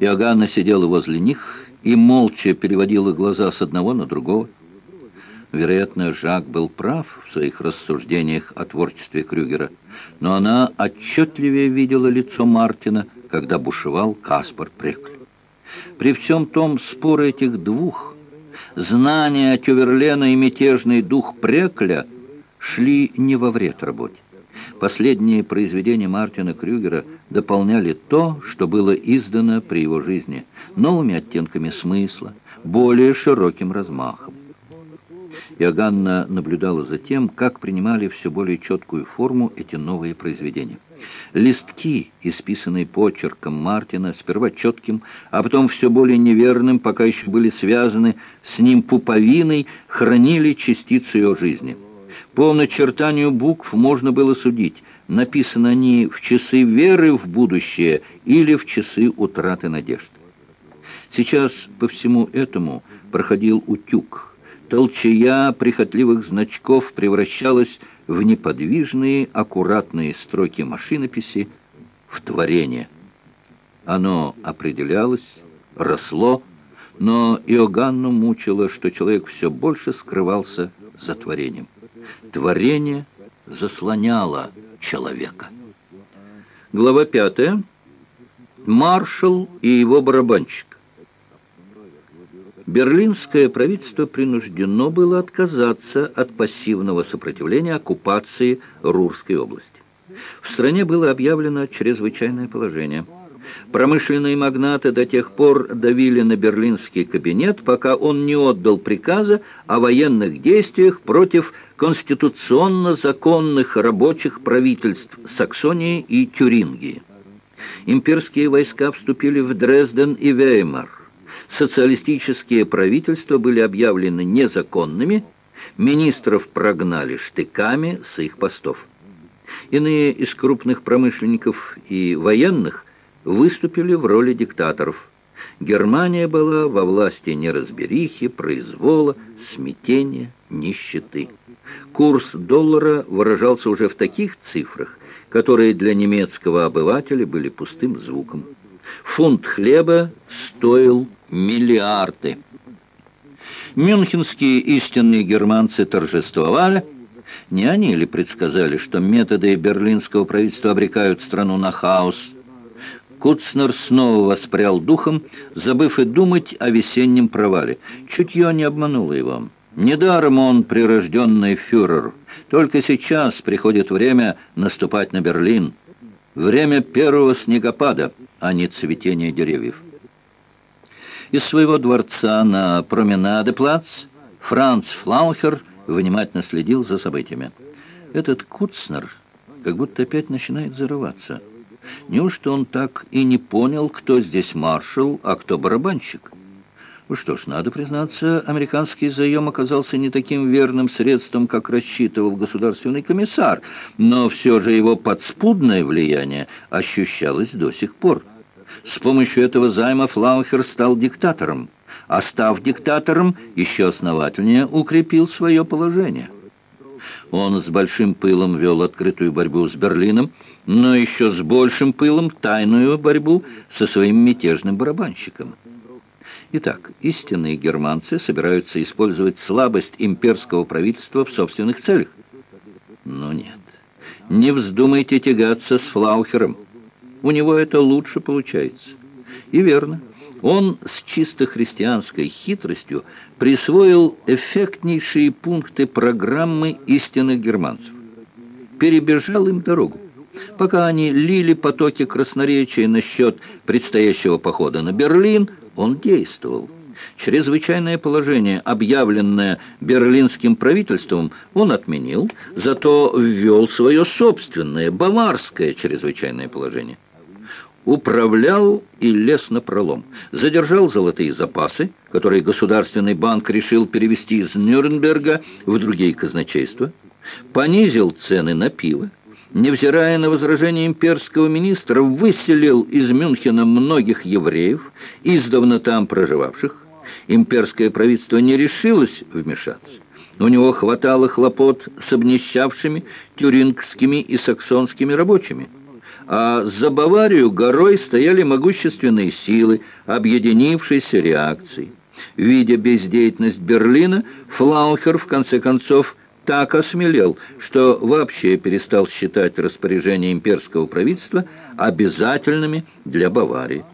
Иоганна сидела возле них и молча переводила глаза с одного на другого. Вероятно, Жак был прав в своих рассуждениях о творчестве Крюгера, но она отчетливее видела лицо Мартина, когда бушевал Каспар Прекль. При всем том споры этих двух, знания Тюверлена и мятежный дух Прекля шли не во вред работе. Последние произведения Мартина Крюгера дополняли то, что было издано при его жизни, новыми оттенками смысла, более широким размахом. Иоганна наблюдала за тем, как принимали все более четкую форму эти новые произведения. Листки, исписанные почерком Мартина, сперва четким, а потом все более неверным, пока еще были связаны с ним пуповиной, хранили частицу ее жизни. По начертанию букв можно было судить, написаны они в часы веры в будущее или в часы утраты надежд. Сейчас по всему этому проходил утюг – толчая прихотливых значков превращалась в неподвижные, аккуратные строки машинописи, в творение. Оно определялось, росло, но Иоганну мучило, что человек все больше скрывался за творением. Творение заслоняло человека. Глава пятая. Маршал и его барабанщик. Берлинское правительство принуждено было отказаться от пассивного сопротивления оккупации Рурской области. В стране было объявлено чрезвычайное положение. Промышленные магнаты до тех пор давили на берлинский кабинет, пока он не отдал приказа о военных действиях против конституционно-законных рабочих правительств Саксонии и Тюрингии. Имперские войска вступили в Дрезден и Веймар социалистические правительства были объявлены незаконными, министров прогнали штыками с их постов. Иные из крупных промышленников и военных выступили в роли диктаторов. Германия была во власти неразберихи, произвола, смятения, нищеты. Курс доллара выражался уже в таких цифрах, которые для немецкого обывателя были пустым звуком. Фунт хлеба стоил миллиарды. Мюнхенские истинные германцы торжествовали. Не они ли предсказали, что методы берлинского правительства обрекают страну на хаос? Куцнер снова воспрял духом, забыв и думать о весеннем провале. Чутье не обмануло его. Недаром он прирожденный фюрер. Только сейчас приходит время наступать на Берлин. Время первого снегопада, а не цветения деревьев. Из своего дворца на променаде-плац Франц Флаухер внимательно следил за событиями. Этот Куцнер как будто опять начинает зарываться. Неужто он так и не понял, кто здесь маршал, а кто барабанщик? Ну что ж, надо признаться, американский заем оказался не таким верным средством, как рассчитывал государственный комиссар, но все же его подспудное влияние ощущалось до сих пор. С помощью этого займа Флаухер стал диктатором, а став диктатором, еще основательнее укрепил свое положение. Он с большим пылом вел открытую борьбу с Берлином, но еще с большим пылом тайную борьбу со своим мятежным барабанщиком. Итак, истинные германцы собираются использовать слабость имперского правительства в собственных целях. Но нет, не вздумайте тягаться с Флаухером. У него это лучше получается. И верно, он с чисто христианской хитростью присвоил эффектнейшие пункты программы истинных германцев. Перебежал им дорогу. Пока они лили потоки красноречия насчет предстоящего похода на Берлин, он действовал. Чрезвычайное положение, объявленное берлинским правительством, он отменил, зато ввел свое собственное, баварское чрезвычайное положение управлял и лез на пролом, задержал золотые запасы, которые Государственный банк решил перевести из Нюрнберга в другие казначейства, понизил цены на пиво, невзирая на возражения имперского министра, выселил из Мюнхена многих евреев, издавна там проживавших. Имперское правительство не решилось вмешаться. У него хватало хлопот с обнищавшими тюрингскими и саксонскими рабочими. А за Баварию горой стояли могущественные силы, объединившиеся реакцией. Видя бездеятельность Берлина, Флаухер, в конце концов, так осмелел, что вообще перестал считать распоряжения имперского правительства обязательными для Баварии.